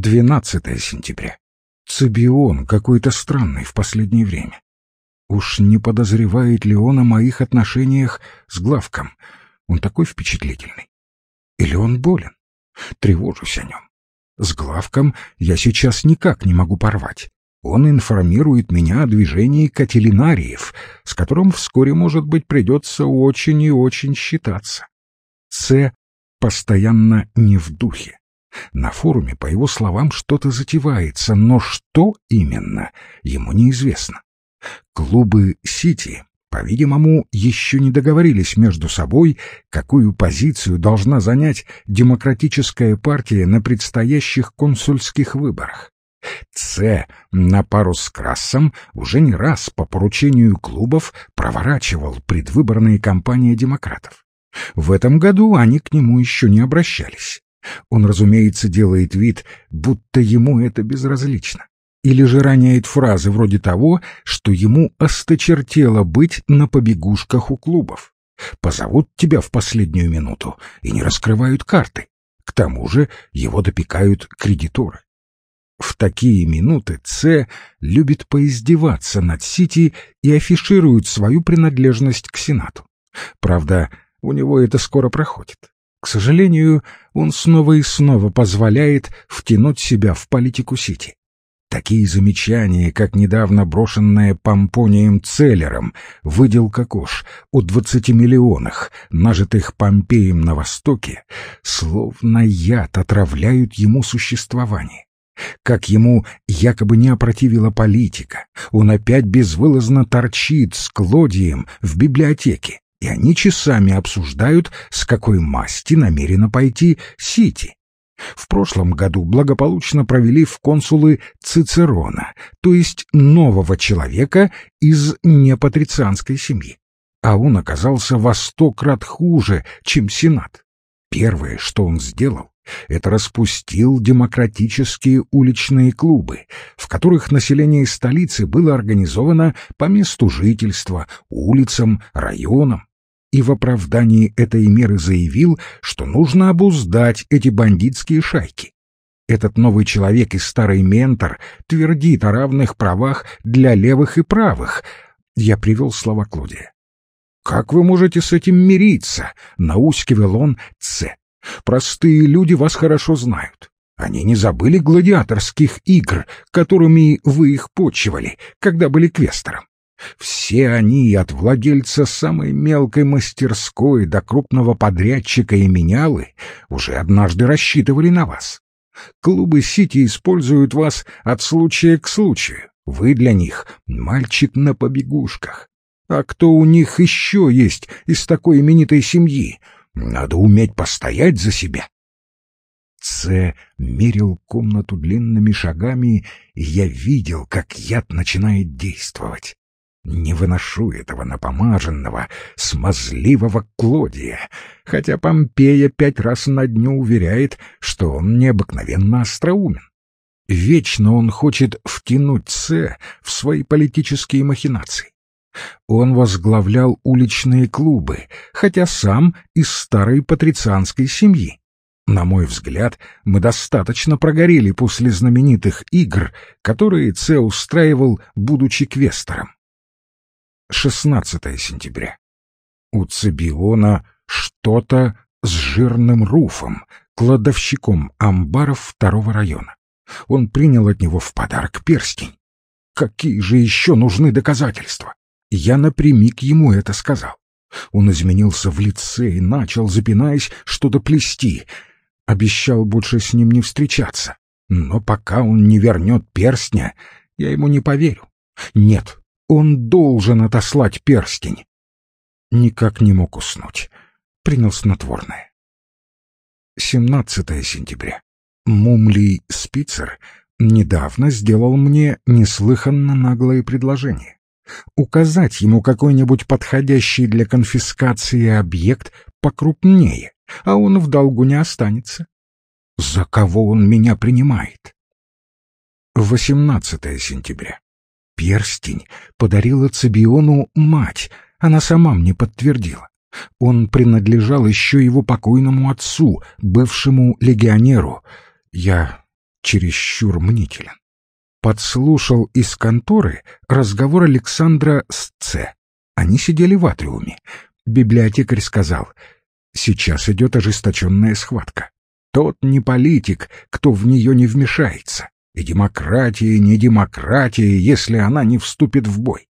12 сентября. Цибион какой-то странный в последнее время. Уж не подозревает ли он о моих отношениях с Главком? Он такой впечатлительный. Или он болен? Тревожусь о нем. С Главком я сейчас никак не могу порвать. Он информирует меня о движении кателинариев, с которым вскоре, может быть, придется очень и очень считаться. С постоянно не в духе. На форуме, по его словам, что-то затевается, но что именно, ему неизвестно. Клубы «Сити», по-видимому, еще не договорились между собой, какую позицию должна занять демократическая партия на предстоящих консульских выборах. Ц на пару с Красом уже не раз по поручению клубов проворачивал предвыборные кампании демократов. В этом году они к нему еще не обращались. Он, разумеется, делает вид, будто ему это безразлично. Или же роняет фразы вроде того, что ему осточертело быть на побегушках у клубов. Позовут тебя в последнюю минуту и не раскрывают карты. К тому же его допекают кредиторы. В такие минуты Ц любит поиздеваться над Сити и афиширует свою принадлежность к Сенату. Правда, у него это скоро проходит. К сожалению, он снова и снова позволяет втянуть себя в политику Сити. Такие замечания, как недавно брошенное Помпонием Целлером, выделка кош о двадцати миллионах, нажитых Помпеем на Востоке, словно яд отравляют ему существование. Как ему якобы не опротивила политика, он опять безвылазно торчит с Клодием в библиотеке, и они часами обсуждают, с какой масти намерено пойти Сити. В прошлом году благополучно провели в консулы Цицерона, то есть нового человека из непатрицианской семьи. А он оказался во сто крат хуже, чем Сенат. Первое, что он сделал, это распустил демократические уличные клубы, в которых население столицы было организовано по месту жительства, улицам, районам, и в оправдании этой меры заявил, что нужно обуздать эти бандитские шайки. Этот новый человек и старый ментор твердит о равных правах для левых и правых. Я привел слова Клодия. «Как вы можете с этим мириться?» — наускивал он Ц. «Простые люди вас хорошо знают. Они не забыли гладиаторских игр, которыми вы их почивали, когда были квестором. Все они, от владельца самой мелкой мастерской до крупного подрядчика и менялы, уже однажды рассчитывали на вас. Клубы Сити используют вас от случая к случаю. Вы для них мальчик на побегушках. А кто у них еще есть из такой именитой семьи? Надо уметь постоять за себя. Ц мерил комнату длинными шагами, и я видел, как яд начинает действовать. Не выношу этого напомаженного, смазливого Клодия, хотя Помпея пять раз на дню уверяет, что он необыкновенно остроумен. Вечно он хочет втянуть С в свои политические махинации. Он возглавлял уличные клубы, хотя сам из старой патрицианской семьи. На мой взгляд, мы достаточно прогорели после знаменитых игр, которые Це устраивал, будучи квестором. 16 сентября. У Цибиона что-то с жирным руфом, кладовщиком амбаров второго района. Он принял от него в подарок перстень. Какие же еще нужны доказательства? Я напрямик ему это сказал. Он изменился в лице и начал, запинаясь, что-то плести. Обещал больше с ним не встречаться. Но пока он не вернет перстня, я ему не поверю. Нет, он должен отослать перстень. Никак не мог уснуть. Принял снотворное. 17 сентября. Мумлий Спицер недавно сделал мне неслыханно наглое предложение. Указать ему какой-нибудь подходящий для конфискации объект покрупнее, а он в долгу не останется. За кого он меня принимает? 18 сентября. Перстень подарила Цибиону мать, она сама мне подтвердила. Он принадлежал еще его покойному отцу, бывшему легионеру. Я чересчур мнителен. Подслушал из конторы разговор Александра с Ц. Они сидели в атриуме. Библиотекарь сказал, сейчас идет ожесточенная схватка. Тот не политик, кто в нее не вмешается. И демократия не демократия, если она не вступит в бой.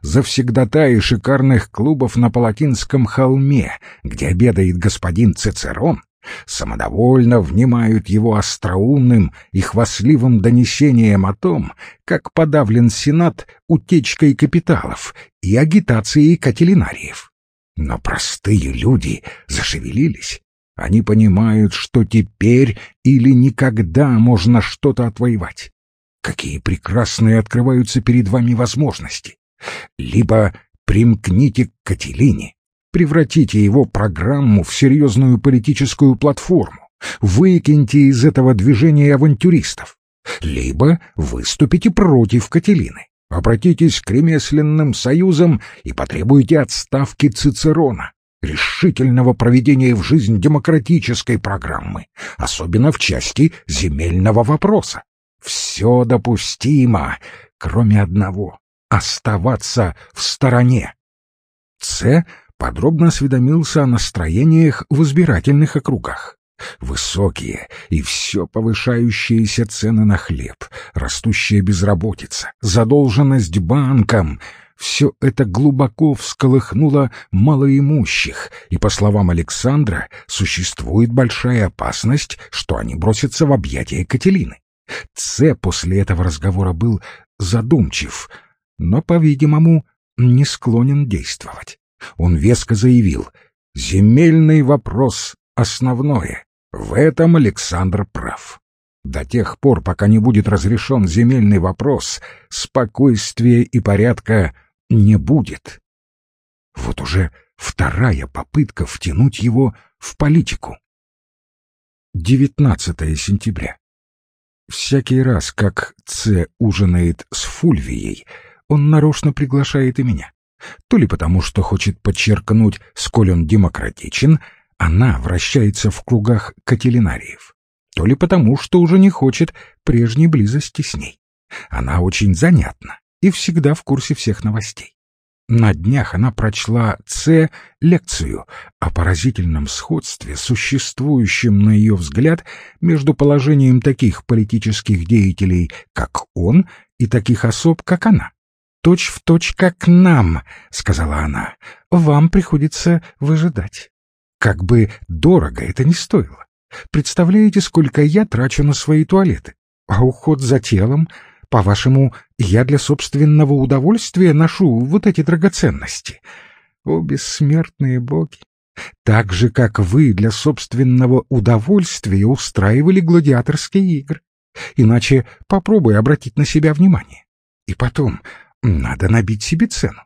Завсегдатаи шикарных клубов на Палатинском холме, где обедает господин Цицерон, самодовольно внимают его остроумным и хвастливым донесением о том, как подавлен Сенат утечкой капиталов и агитацией кателинариев. Но простые люди зашевелились. Они понимают, что теперь или никогда можно что-то отвоевать. Какие прекрасные открываются перед вами возможности. Либо примкните к Кателине, превратите его программу в серьезную политическую платформу, выкиньте из этого движения авантюристов, либо выступите против Кателины, обратитесь к ремесленным союзам и потребуйте отставки Цицерона, решительного проведения в жизнь демократической программы, особенно в части земельного вопроса. Все допустимо, кроме одного — оставаться в стороне. С подробно осведомился о настроениях в избирательных округах. Высокие и все повышающиеся цены на хлеб, растущая безработица, задолженность банкам — все это глубоко всколыхнуло малоимущих, и, по словам Александра, существует большая опасность, что они бросятся в объятия Кателины. Ц после этого разговора был задумчив, но, по-видимому, не склонен действовать. Он веско заявил, «Земельный вопрос основное. В этом Александр прав. До тех пор, пока не будет разрешен земельный вопрос, спокойствия и порядка не будет. Вот уже вторая попытка втянуть его в политику. 19 сентября. Всякий раз, как Ц ужинает с Фульвией, он нарочно приглашает и меня. То ли потому, что хочет подчеркнуть, сколь он демократичен, она вращается в кругах кателинариев, то ли потому, что уже не хочет прежней близости с ней. Она очень занятна, и всегда в курсе всех новостей. На днях она прочла Ц лекцию о поразительном сходстве, существующем, на ее взгляд, между положением таких политических деятелей, как он, и таких особ, как она. «Точь в точь, как нам», — сказала она, — «вам приходится выжидать. Как бы дорого это ни стоило. Представляете, сколько я трачу на свои туалеты? А уход за телом по-вашему, я для собственного удовольствия ношу вот эти драгоценности? О, бессмертные боги! Так же, как вы для собственного удовольствия устраивали гладиаторские игры. Иначе попробуй обратить на себя внимание. И потом, надо набить себе цену.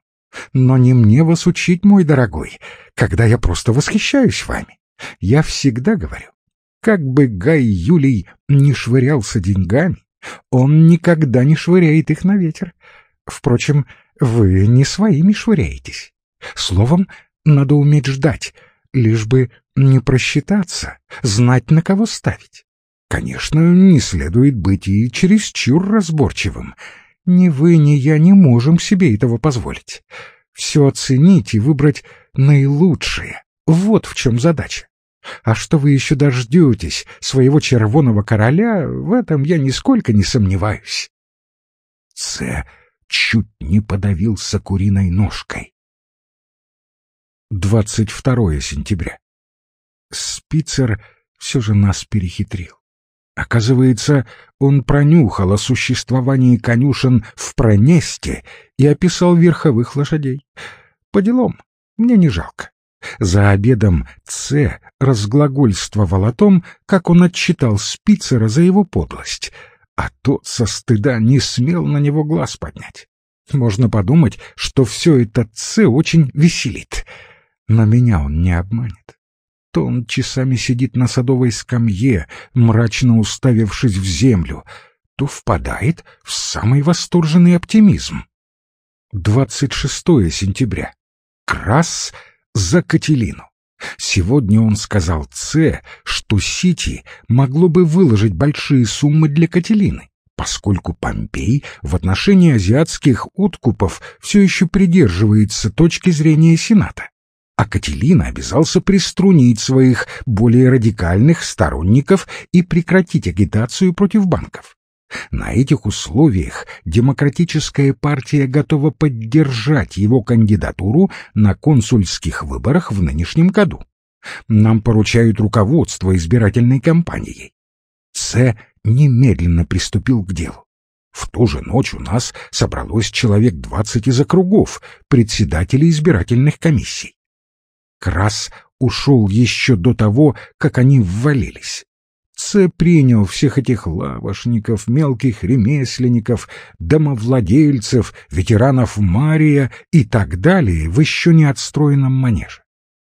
Но не мне вас учить, мой дорогой, когда я просто восхищаюсь вами. Я всегда говорю, как бы Гай Юлий не швырялся деньгами, он никогда не швыряет их на ветер. Впрочем, вы не своими швыряетесь. Словом, надо уметь ждать, лишь бы не просчитаться, знать, на кого ставить. Конечно, не следует быть и чересчур разборчивым. Ни вы, ни я не можем себе этого позволить. Все оценить и выбрать наилучшее. Вот в чем задача. А что вы еще дождетесь своего червоного короля, в этом я нисколько не сомневаюсь. Ц чуть не подавился куриной ножкой. 22 сентября. Спицер все же нас перехитрил. Оказывается, он пронюхал о существовании конюшен в Пронесте и описал верховых лошадей. По делам, мне не жалко. За обедом Ц разглагольствовал о том, как он отчитал Спицера за его подлость, а тот со стыда не смел на него глаз поднять. Можно подумать, что все это Ц очень веселит. Но меня он не обманет. То он часами сидит на садовой скамье, мрачно уставившись в землю, то впадает в самый восторженный оптимизм. 26 сентября. Крас за Кателину. Сегодня он сказал Ц, что Сити могло бы выложить большие суммы для Кателины, поскольку Помпей в отношении азиатских откупов все еще придерживается точки зрения Сената. А Кателина обязался приструнить своих более радикальных сторонников и прекратить агитацию против банков. На этих условиях демократическая партия готова поддержать его кандидатуру на консульских выборах в нынешнем году. Нам поручают руководство избирательной кампанией. С немедленно приступил к делу. В ту же ночь у нас собралось человек двадцать из округов, председателей избирательных комиссий. Крас ушел еще до того, как они ввалились. Ц принял всех этих лавошников, мелких ремесленников, домовладельцев, ветеранов Мария и так далее в еще не отстроенном манеже.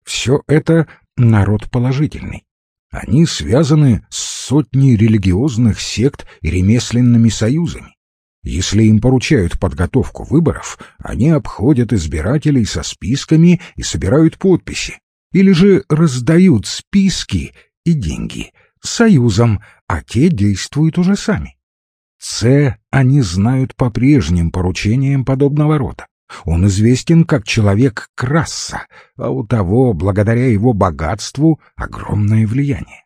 Все это народ положительный. Они связаны с сотней религиозных сект и ремесленными союзами. Если им поручают подготовку выборов, они обходят избирателей со списками и собирают подписи, или же раздают списки и деньги — союзом, а те действуют уже сами. С они знают по прежним поручениям подобного рода. Он известен как человек краса, а у того, благодаря его богатству, огромное влияние.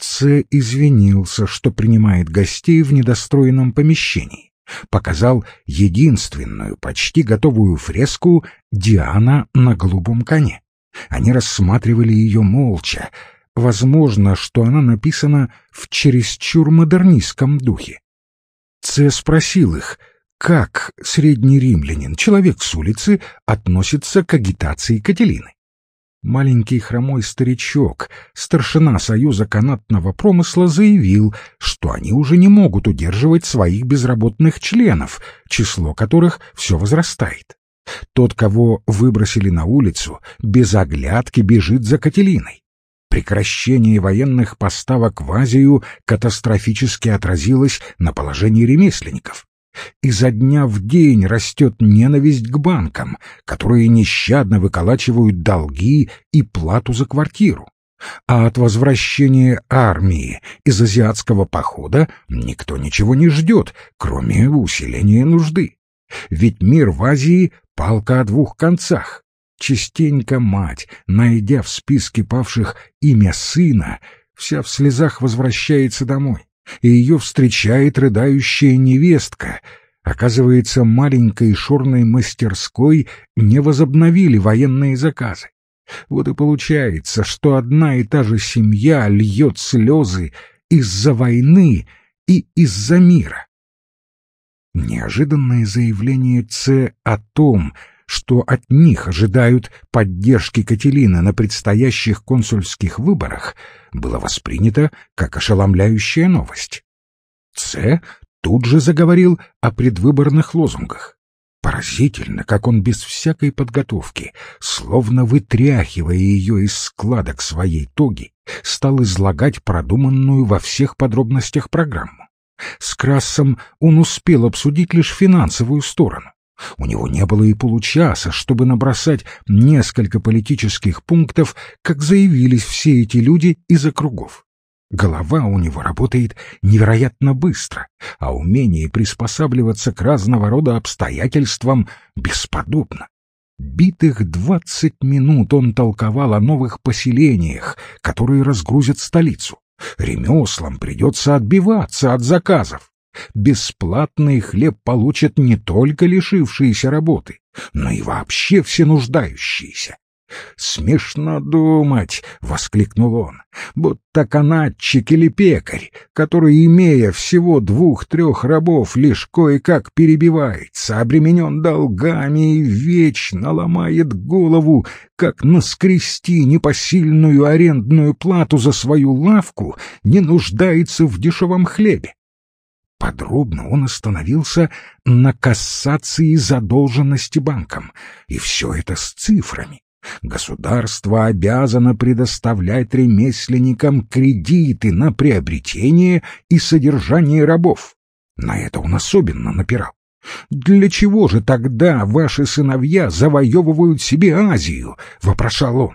Ц извинился, что принимает гостей в недостроенном помещении. Показал единственную, почти готовую фреску «Диана на голубом коне». Они рассматривали ее молча, Возможно, что она написана в чересчур модернистском духе. Ц спросил их, как средний римлянин, человек с улицы, относится к агитации Кателины. Маленький хромой старичок, старшина Союза канатного промысла, заявил, что они уже не могут удерживать своих безработных членов, число которых все возрастает. Тот, кого выбросили на улицу, без оглядки бежит за Кателиной. Прекращение военных поставок в Азию катастрофически отразилось на положении ремесленников. Изо дня в день растет ненависть к банкам, которые нещадно выколачивают долги и плату за квартиру. А от возвращения армии из азиатского похода никто ничего не ждет, кроме усиления нужды. Ведь мир в Азии — палка о двух концах. Частенько мать, найдя в списке павших имя сына, вся в слезах возвращается домой, и ее встречает рыдающая невестка. Оказывается, маленькой шорной мастерской не возобновили военные заказы. Вот и получается, что одна и та же семья льет слезы из-за войны и из-за мира. Неожиданное заявление Ц о том, что от них ожидают поддержки Кателины на предстоящих консульских выборах, было воспринято как ошеломляющая новость. Ц тут же заговорил о предвыборных лозунгах. Поразительно, как он без всякой подготовки, словно вытряхивая ее из складок своей тоги, стал излагать продуманную во всех подробностях программу. С Красом он успел обсудить лишь финансовую сторону. У него не было и получаса, чтобы набросать несколько политических пунктов, как заявились все эти люди из округов. Голова у него работает невероятно быстро, а умение приспосабливаться к разного рода обстоятельствам бесподобно. Битых двадцать минут он толковал о новых поселениях, которые разгрузят столицу. Ремеслам придется отбиваться от заказов. Бесплатный хлеб получат не только лишившиеся работы, но и вообще все нуждающиеся. «Смешно думать!» — воскликнул он. «Будто канатчик или пекарь, который, имея всего двух-трех рабов, лишь кое-как перебивается, обременен долгами и вечно ломает голову, как наскрести непосильную арендную плату за свою лавку, не нуждается в дешевом хлебе. Подробно он остановился на кассации задолженности банкам, и все это с цифрами. Государство обязано предоставлять ремесленникам кредиты на приобретение и содержание рабов. На это он особенно напирал. «Для чего же тогда ваши сыновья завоевывают себе Азию?» — вопрошал он.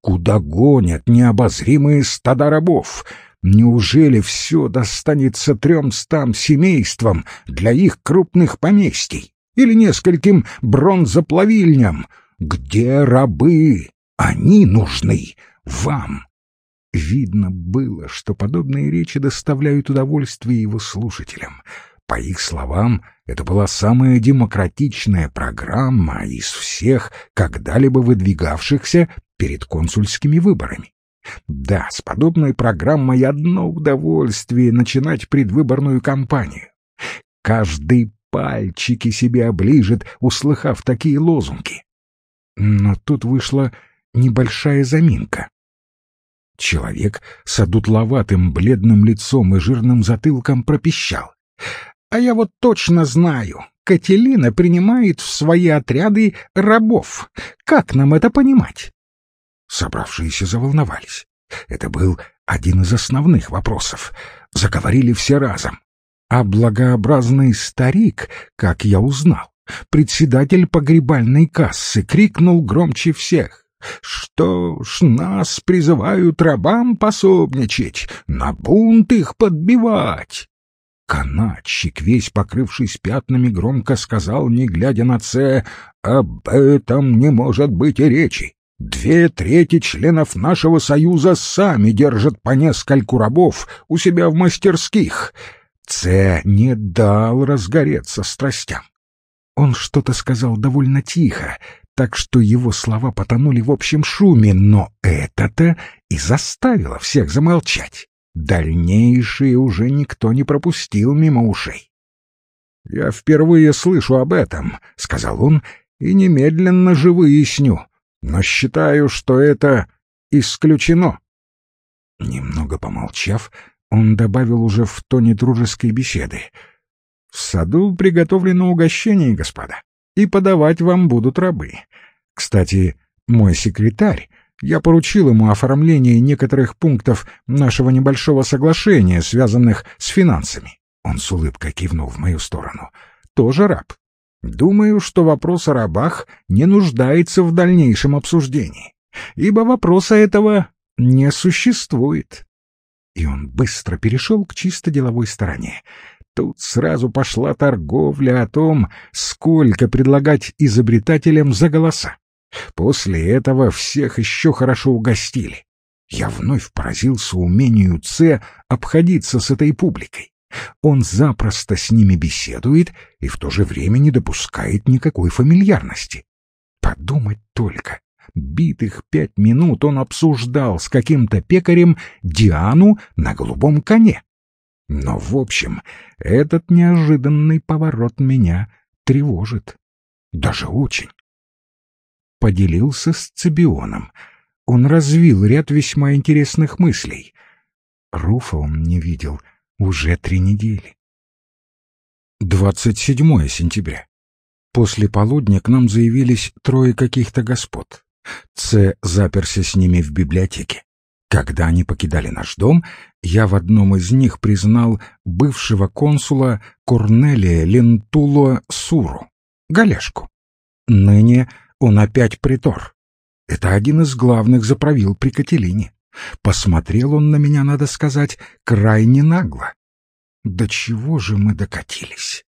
Куда гонят необозримые стада рабов? Неужели все достанется трёмстам семействам для их крупных поместий или нескольким бронзоплавильням? Где рабы? Они нужны вам. Видно было, что подобные речи доставляют удовольствие его слушателям. По их словам, это была самая демократичная программа из всех, когда-либо выдвигавшихся перед консульскими выборами. Да, с подобной программой одно удовольствие начинать предвыборную кампанию. Каждый пальчики себе оближет, услыхав такие лозунги. Но тут вышла небольшая заминка. Человек с одутловатым бледным лицом и жирным затылком пропищал. «А я вот точно знаю, Кателина принимает в свои отряды рабов. Как нам это понимать?» Собравшиеся заволновались. Это был один из основных вопросов. Заговорили все разом. А благообразный старик, как я узнал, председатель погребальной кассы, крикнул громче всех. «Что ж, нас призывают рабам пособничать, на бунт их подбивать!» Канатчик, весь покрывшись пятнами, громко сказал, не глядя на Це, «Об этом не может быть и речи. Две трети членов нашего союза сами держат по нескольку рабов у себя в мастерских. Це не дал разгореться страстям. Он что-то сказал довольно тихо, так что его слова потонули в общем шуме, но это-то и заставило всех замолчать. Дальнейшее уже никто не пропустил мимо ушей. «Я впервые слышу об этом», — сказал он, — «и немедленно же выясню, но считаю, что это исключено. Немного помолчав, он добавил уже в тоне дружеской беседы. — В саду приготовлено угощение, господа, и подавать вам будут рабы. Кстати, мой секретарь, я поручил ему оформление некоторых пунктов нашего небольшого соглашения, связанных с финансами. Он с улыбкой кивнул в мою сторону. Тоже раб. Думаю, что вопрос о рабах не нуждается в дальнейшем обсуждении, ибо вопроса этого не существует. И он быстро перешел к чисто деловой стороне. Тут сразу пошла торговля о том, сколько предлагать изобретателям за голоса. После этого всех еще хорошо угостили. Я вновь поразился умению Ц обходиться с этой публикой. Он запросто с ними беседует и в то же время не допускает никакой фамильярности. Подумать только, битых пять минут он обсуждал с каким-то пекарем Диану на голубом коне. Но, в общем, этот неожиданный поворот меня тревожит. Даже очень. Поделился с Цибионом. Он развил ряд весьма интересных мыслей. Руфа он не видел — уже три недели. 27 сентября. После полудня к нам заявились трое каких-то господ. Ц заперся с ними в библиотеке. Когда они покидали наш дом, я в одном из них признал бывшего консула Корнелия Лентуло Суру, Галешку. Ныне он опять притор. Это один из главных заправил при Кателине. Посмотрел он на меня, надо сказать, крайне нагло. До чего же мы докатились?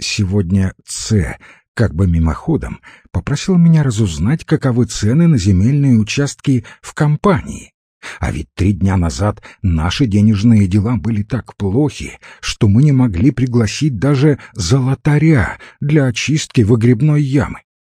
Сегодня Ц, как бы мимоходом, попросил меня разузнать, каковы цены на земельные участки в компании. А ведь три дня назад наши денежные дела были так плохи, что мы не могли пригласить даже золотаря для очистки выгребной ямы.